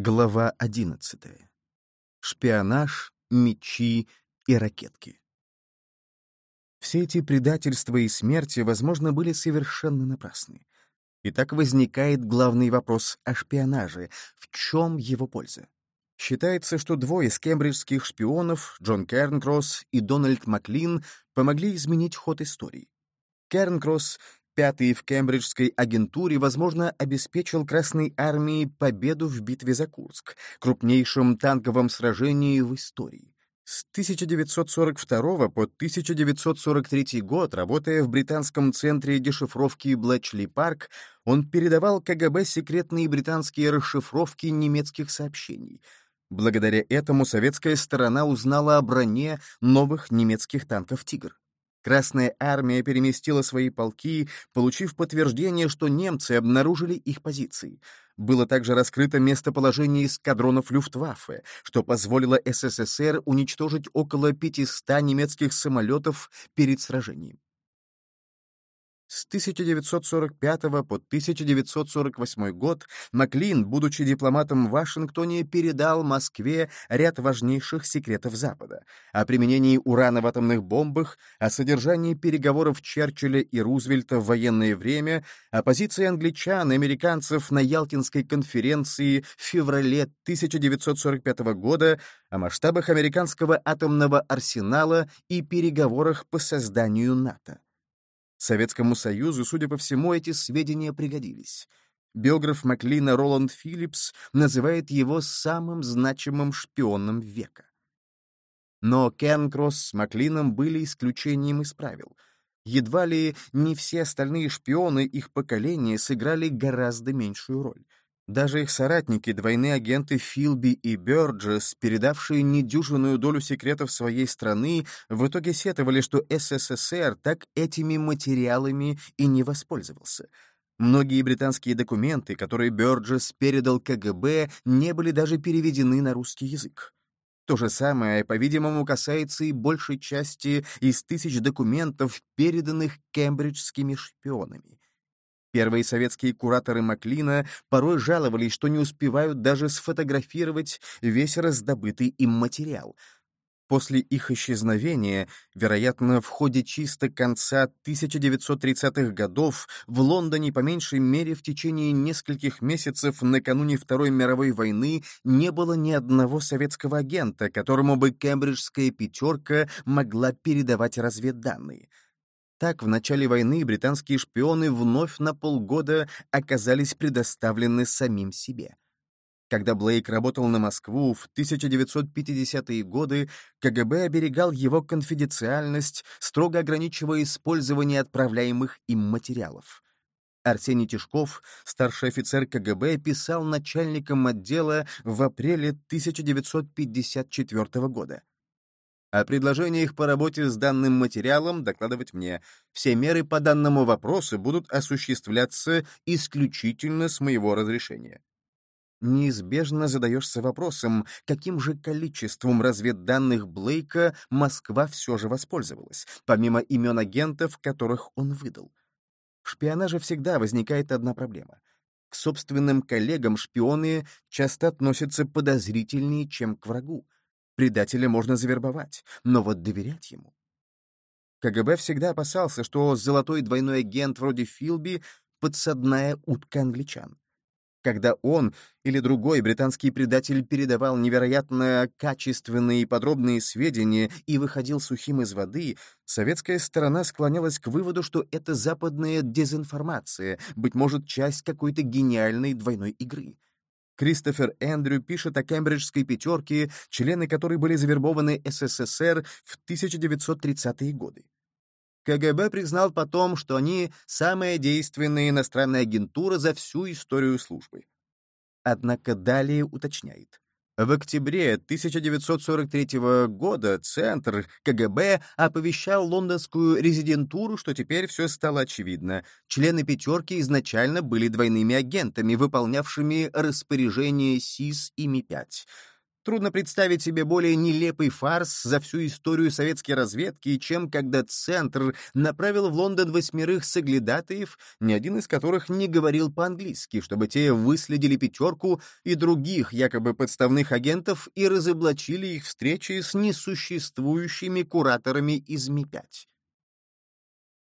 Глава 11. Шпионаж, мечи и ракетки. Все эти предательства и смерти, возможно, были совершенно напрасны. И так возникает главный вопрос о шпионаже. В чем его польза? Считается, что двое из кембриджских шпионов, Джон Кернкросс и Дональд Маклин, помогли изменить ход истории. Кернкросс пятый в кембриджской агентуре, возможно, обеспечил Красной армии победу в битве за Курск, крупнейшем танковом сражении в истории. С 1942 по 1943 год, работая в британском центре дешифровки Блэчли Парк, он передавал КГБ секретные британские расшифровки немецких сообщений. Благодаря этому советская сторона узнала о броне новых немецких танков «Тигр». Красная армия переместила свои полки, получив подтверждение, что немцы обнаружили их позиции. Было также раскрыто местоположение эскадронов Люфтваффе, что позволило СССР уничтожить около 500 немецких самолетов перед сражением. С 1945 по 1948 год Маклин, будучи дипломатом в Вашингтоне, передал Москве ряд важнейших секретов Запада о применении урана в атомных бомбах, о содержании переговоров Черчилля и Рузвельта в военное время, о позиции англичан и американцев на Ялтинской конференции в феврале 1945 года, о масштабах американского атомного арсенала и переговорах по созданию НАТО. Советскому Союзу, судя по всему, эти сведения пригодились. Биограф Маклина Роланд Филлипс называет его самым значимым шпионом века. Но Кернкросс с Маклином были исключением из правил. Едва ли не все остальные шпионы их поколения сыграли гораздо меньшую роль. Даже их соратники, двойные агенты Филби и Бёрджес, передавшие недюжинную долю секретов своей страны, в итоге сетовали, что СССР так этими материалами и не воспользовался. Многие британские документы, которые Бёрджес передал КГБ, не были даже переведены на русский язык. То же самое, по-видимому, касается и большей части из тысяч документов, переданных кембриджскими шпионами. Первые советские кураторы Маклина порой жаловались, что не успевают даже сфотографировать весь раздобытый им материал. После их исчезновения, вероятно, в ходе чисто конца 1930-х годов, в Лондоне по меньшей мере в течение нескольких месяцев накануне Второй мировой войны не было ни одного советского агента, которому бы кембриджская пятерка могла передавать разведданные. Так, в начале войны британские шпионы вновь на полгода оказались предоставлены самим себе. Когда Блейк работал на Москву в 1950-е годы, КГБ оберегал его конфиденциальность, строго ограничивая использование отправляемых им материалов. Арсений Тишков, старший офицер КГБ, писал начальникам отдела в апреле 1954 года. О предложениях по работе с данным материалом докладывать мне. Все меры по данному вопросу будут осуществляться исключительно с моего разрешения. Неизбежно задаешься вопросом, каким же количеством разведданных Блейка Москва все же воспользовалась, помимо имен агентов, которых он выдал. В шпионаже всегда возникает одна проблема. К собственным коллегам шпионы часто относятся подозрительнее, чем к врагу. Предателя можно завербовать, но вот доверять ему... КГБ всегда опасался, что золотой двойной агент вроде Филби — подсадная утка англичан. Когда он или другой британский предатель передавал невероятно качественные и подробные сведения и выходил сухим из воды, советская сторона склонялась к выводу, что это западная дезинформация, быть может, часть какой-то гениальной двойной игры. Кристофер Эндрю пишет о кембриджской пятерке, члены которой были завербованы СССР в 1930-е годы. КГБ признал потом, что они самая действенная иностранная агентура за всю историю службы. Однако далее уточняет. В октябре 1943 года Центр КГБ оповещал лондонскую резидентуру, что теперь все стало очевидно. Члены «пятерки» изначально были двойными агентами, выполнявшими распоряжения СИС и Ми-5. Трудно представить себе более нелепый фарс за всю историю советской разведки, чем когда Центр направил в Лондон восьмерых соглядатаев, ни один из которых не говорил по-английски, чтобы те выследили пятерку и других якобы подставных агентов и разоблачили их встречи с несуществующими кураторами из Ми-5.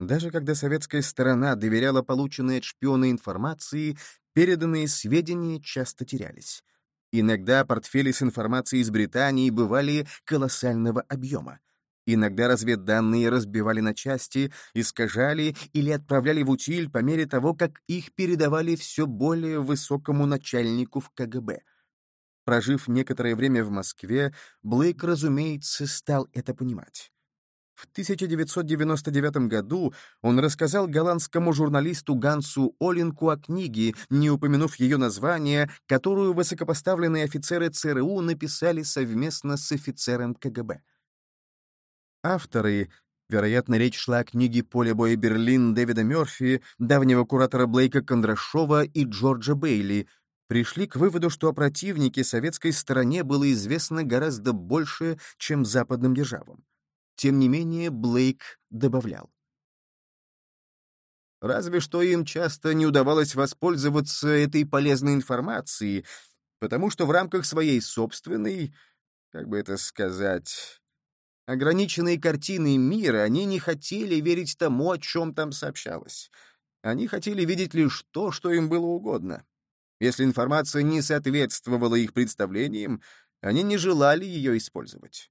Даже когда советская сторона доверяла полученной от шпиона информации, переданные сведения часто терялись. Иногда портфели с информацией из Британии бывали колоссального объема. Иногда разведданные разбивали на части, искажали или отправляли в утиль по мере того, как их передавали все более высокому начальнику в КГБ. Прожив некоторое время в Москве, Блейк, разумеется, стал это понимать. В 1999 году он рассказал голландскому журналисту Гансу Олинку о книге, не упомянув ее название, которую высокопоставленные офицеры ЦРУ написали совместно с офицером КГБ. Авторы, вероятно, речь шла о книге «Поле боя Берлин» Дэвида Мёрфи, давнего куратора Блейка Кондрашова и Джорджа Бейли, пришли к выводу, что о противнике советской стороне было известно гораздо больше, чем западным державам. Тем не менее, Блейк добавлял. Разве что им часто не удавалось воспользоваться этой полезной информацией, потому что в рамках своей собственной, как бы это сказать, ограниченной картины мира они не хотели верить тому, о чем там сообщалось. Они хотели видеть лишь то, что им было угодно. Если информация не соответствовала их представлениям, они не желали ее использовать.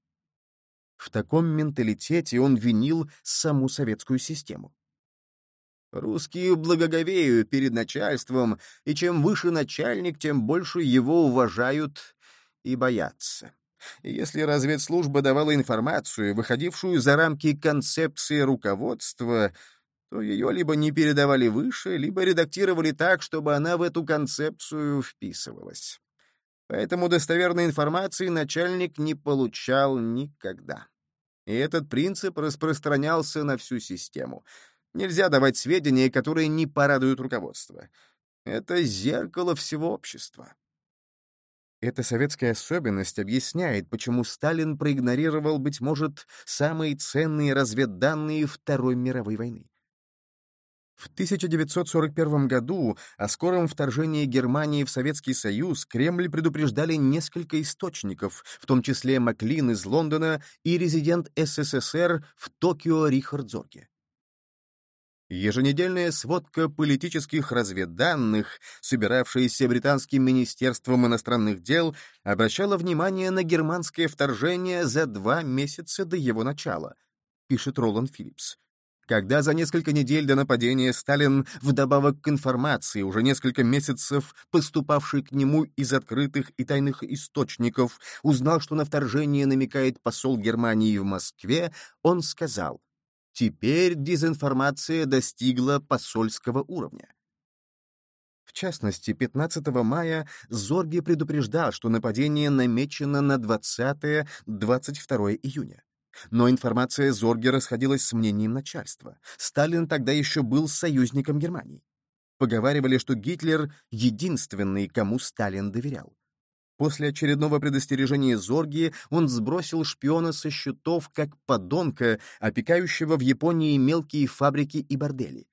В таком менталитете он винил саму советскую систему. Русские благоговеют перед начальством, и чем выше начальник, тем больше его уважают и боятся. Если разведслужба давала информацию, выходившую за рамки концепции руководства, то ее либо не передавали выше, либо редактировали так, чтобы она в эту концепцию вписывалась. Поэтому достоверной информации начальник не получал никогда. И этот принцип распространялся на всю систему. Нельзя давать сведения, которые не порадуют руководство. Это зеркало всего общества. Эта советская особенность объясняет, почему Сталин проигнорировал, быть может, самые ценные разведданные Второй мировой войны. В 1941 году о скором вторжении Германии в Советский Союз Кремль предупреждали несколько источников, в том числе Маклин из Лондона и резидент СССР в Токио Рихард Зорге. Еженедельная сводка политических разведданных, собиравшаяся Британским министерством иностранных дел, обращала внимание на германское вторжение за два месяца до его начала, пишет Роланд Филлипс когда за несколько недель до нападения Сталин, вдобавок к информации, уже несколько месяцев поступавшей к нему из открытых и тайных источников, узнал, что на вторжение намекает посол Германии в Москве, он сказал, «Теперь дезинформация достигла посольского уровня». В частности, 15 мая Зорги предупреждал, что нападение намечено на 20-22 июня. Но информация Зорги расходилась с мнением начальства. Сталин тогда еще был союзником Германии. Поговаривали, что Гитлер — единственный, кому Сталин доверял. После очередного предостережения Зорги он сбросил шпиона со счетов как подонка, опекающего в Японии мелкие фабрики и бордели.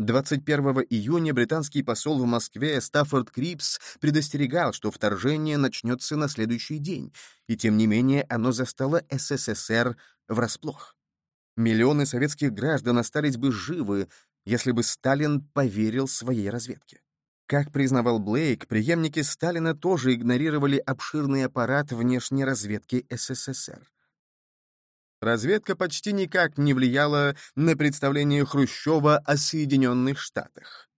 21 июня британский посол в Москве Стаффорд Крипс предостерегал, что вторжение начнется на следующий день, и тем не менее оно застало СССР врасплох. Миллионы советских граждан остались бы живы, если бы Сталин поверил своей разведке. Как признавал Блейк, преемники Сталина тоже игнорировали обширный аппарат внешней разведки СССР. Разведка почти никак не влияла на представление Хрущева о Соединенных Штатах,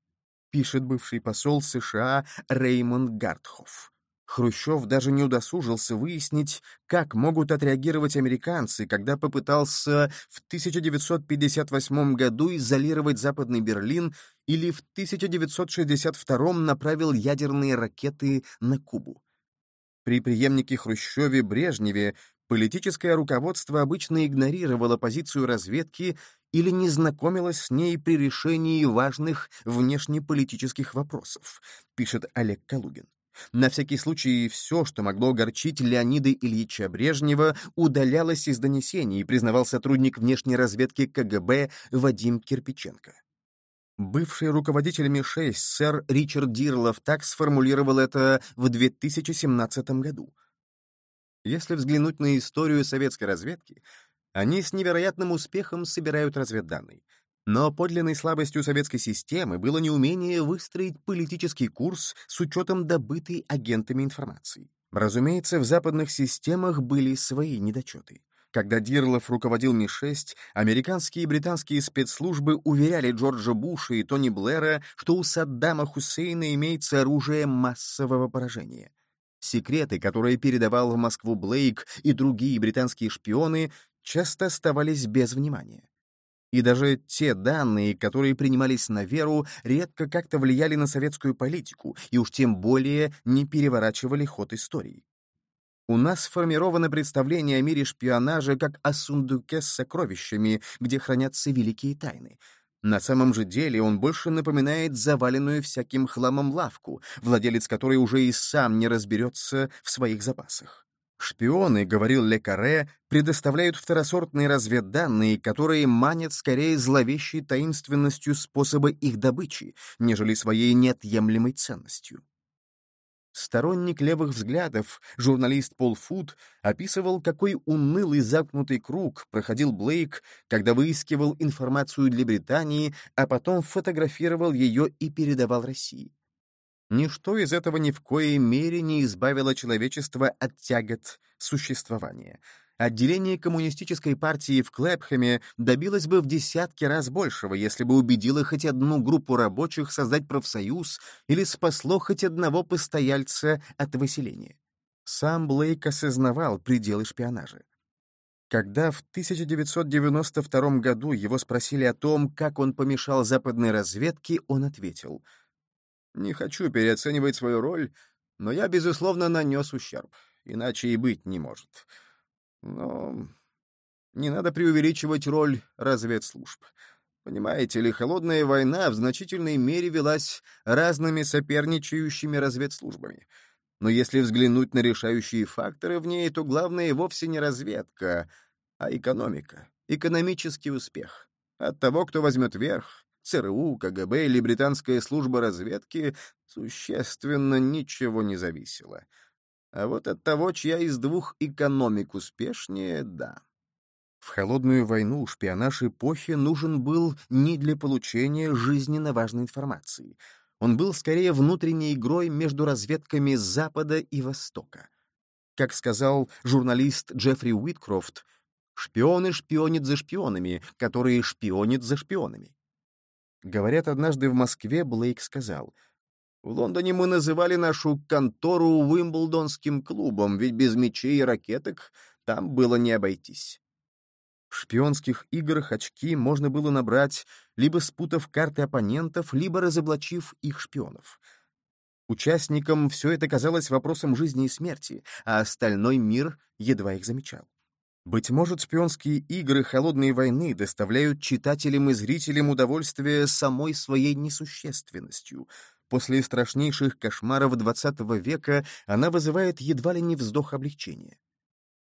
пишет бывший посол США Реймонд Гартхоф. Хрущев даже не удосужился выяснить, как могут отреагировать американцы, когда попытался в 1958 году изолировать Западный Берлин или в 1962 направил ядерные ракеты на Кубу. При преемнике Хрущеве Брежневе Политическое руководство обычно игнорировало позицию разведки или не знакомилось с ней при решении важных внешнеполитических вопросов, пишет Олег Калугин. На всякий случай все, что могло огорчить Леонида Ильича Брежнева, удалялось из донесений, признавал сотрудник внешней разведки КГБ Вадим Кирпиченко. Бывший руководитель МИ-6 сэр Ричард Дирлов так сформулировал это в 2017 году. Если взглянуть на историю советской разведки, они с невероятным успехом собирают разведданные. Но подлинной слабостью советской системы было неумение выстроить политический курс с учетом добытой агентами информации. Разумеется, в западных системах были свои недочеты. Когда Дирлов руководил Ми-6, американские и британские спецслужбы уверяли Джорджа Буша и Тони Блэра, что у Саддама Хусейна имеется оружие массового поражения. Секреты, которые передавал в Москву Блейк и другие британские шпионы, часто оставались без внимания. И даже те данные, которые принимались на веру, редко как-то влияли на советскую политику и уж тем более не переворачивали ход истории. У нас сформировано представление о мире шпионажа как о сундуке с сокровищами, где хранятся великие тайны. На самом же деле он больше напоминает заваленную всяким хламом лавку, владелец которой уже и сам не разберется в своих запасах. Шпионы, говорил Лекаре, предоставляют второсортные разведданные, которые манят скорее зловещей таинственностью способа их добычи, нежели своей неотъемлемой ценностью. Сторонник левых взглядов, журналист Пол Фуд, описывал, какой унылый замкнутый круг проходил Блейк, когда выискивал информацию для Британии, а потом фотографировал ее и передавал России. Ничто из этого ни в коей мере не избавило человечество от тягот существования. Отделение коммунистической партии в Клэпхэме добилось бы в десятки раз большего, если бы убедило хоть одну группу рабочих создать профсоюз или спасло хоть одного постояльца от выселения. Сам Блейк осознавал пределы шпионажа. Когда в 1992 году его спросили о том, как он помешал западной разведке, он ответил — не хочу переоценивать свою роль, но я, безусловно, нанес ущерб. Иначе и быть не может. Но не надо преувеличивать роль разведслужб. Понимаете ли, холодная война в значительной мере велась разными соперничающими разведслужбами. Но если взглянуть на решающие факторы в ней, то главное вовсе не разведка, а экономика, экономический успех. От того, кто возьмет верх, ЦРУ, КГБ или британская служба разведки существенно ничего не зависело. А вот от того, чья из двух экономик успешнее, да. В холодную войну шпионаж эпохи нужен был не для получения жизненно важной информации. Он был скорее внутренней игрой между разведками Запада и Востока. Как сказал журналист Джеффри Уиткрофт, «Шпионы шпионят за шпионами, которые шпионят за шпионами». Говорят, однажды в Москве Блейк сказал, «В Лондоне мы называли нашу контору Уимблдонским клубом, ведь без мечей и ракеток там было не обойтись». В шпионских играх очки можно было набрать, либо спутав карты оппонентов, либо разоблачив их шпионов. Участникам все это казалось вопросом жизни и смерти, а остальной мир едва их замечал. Быть может, шпионские игры холодной войны доставляют читателям и зрителям удовольствие самой своей несущественностью. После страшнейших кошмаров XX века она вызывает едва ли не вздох облегчения.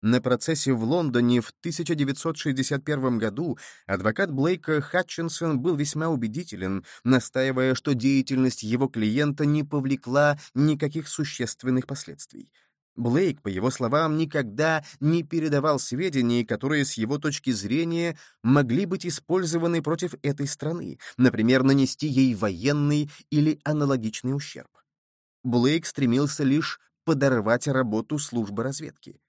На процессе в Лондоне в 1961 году адвокат Блейка Хатчинсон был весьма убедителен, настаивая, что деятельность его клиента не повлекла никаких существенных последствий. Блейк, по его словам, никогда не передавал сведений, которые с его точки зрения могли быть использованы против этой страны, например, нанести ей военный или аналогичный ущерб. Блейк стремился лишь подорвать работу службы разведки.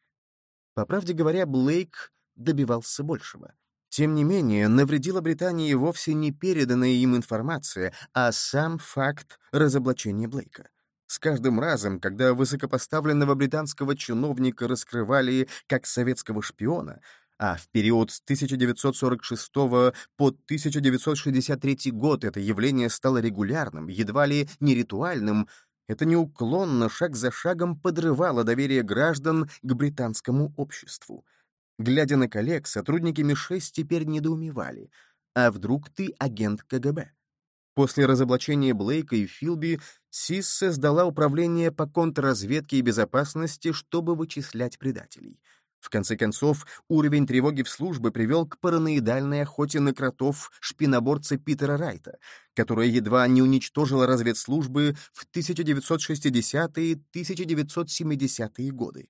По правде говоря, Блейк добивался большего. Тем не менее, навредила Британии вовсе не переданная им информация, а сам факт разоблачения Блейка. С каждым разом, когда высокопоставленного британского чиновника раскрывали как советского шпиона, а в период с 1946 по 1963 год это явление стало регулярным, едва ли не ритуальным, это неуклонно, шаг за шагом подрывало доверие граждан к британскому обществу. Глядя на коллег, сотрудники МИ-6 теперь недоумевали. А вдруг ты агент КГБ? После разоблачения Блейка и Филби Сиссе сдала управление по контрразведке и безопасности, чтобы вычислять предателей. В конце концов, уровень тревоги в службе привел к параноидальной охоте на кротов шпиноборца Питера Райта, которая едва не уничтожила разведслужбы в 1960-1970-е годы.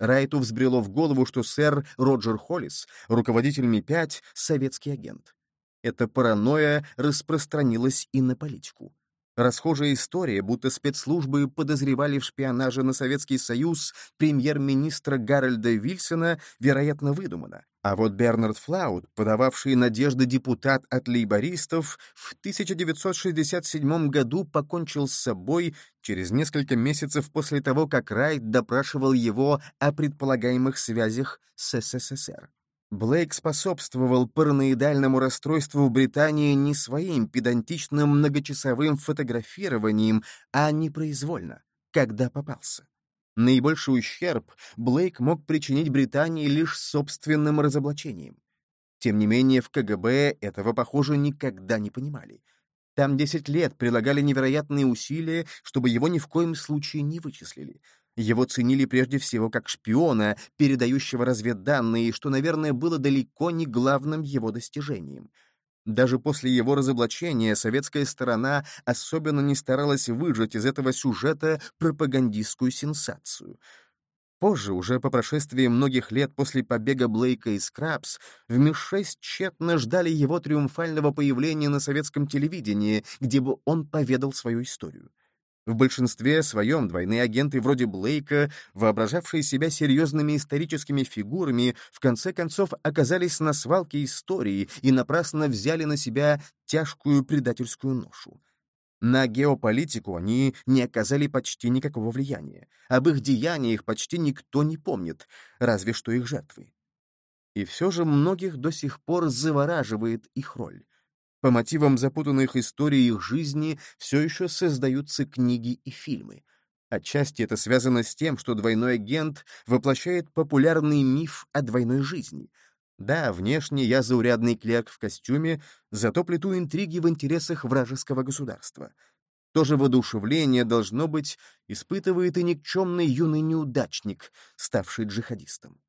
Райту взбрело в голову, что сэр Роджер Холлис, руководитель Ми-5, советский агент. Эта паранойя распространилась и на политику. Расхожая история, будто спецслужбы подозревали в шпионаже на Советский Союз премьер-министра Гарольда Вильсона, вероятно, выдумана. А вот Бернард Флауд, подававший надежды депутат от лейбористов, в 1967 году покончил с собой через несколько месяцев после того, как Райт допрашивал его о предполагаемых связях с СССР. Блейк способствовал параноидальному расстройству в Британии не своим педантичным многочасовым фотографированием, а непроизвольно, когда попался. Наибольший ущерб Блейк мог причинить Британии лишь собственным разоблачением. Тем не менее, в КГБ этого, похоже, никогда не понимали. Там 10 лет прилагали невероятные усилия, чтобы его ни в коем случае не вычислили — его ценили прежде всего как шпиона, передающего разведданные, что, наверное, было далеко не главным его достижением. Даже после его разоблачения советская сторона особенно не старалась выжать из этого сюжета пропагандистскую сенсацию. Позже, уже по прошествии многих лет после побега Блейка из Крабс, в МИ-6 тщетно ждали его триумфального появления на советском телевидении, где бы он поведал свою историю. В большинстве своем двойные агенты вроде Блейка, воображавшие себя серьезными историческими фигурами, в конце концов оказались на свалке истории и напрасно взяли на себя тяжкую предательскую ношу. На геополитику они не оказали почти никакого влияния. Об их деяниях почти никто не помнит, разве что их жертвы. И все же многих до сих пор завораживает их роль. По мотивам запутанных историй их жизни все еще создаются книги и фильмы. Отчасти это связано с тем, что двойной агент воплощает популярный миф о двойной жизни. Да, внешне я заурядный клерк в костюме, зато плету интриги в интересах вражеского государства. То же воодушевление, должно быть, испытывает и никчемный юный неудачник, ставший джихадистом.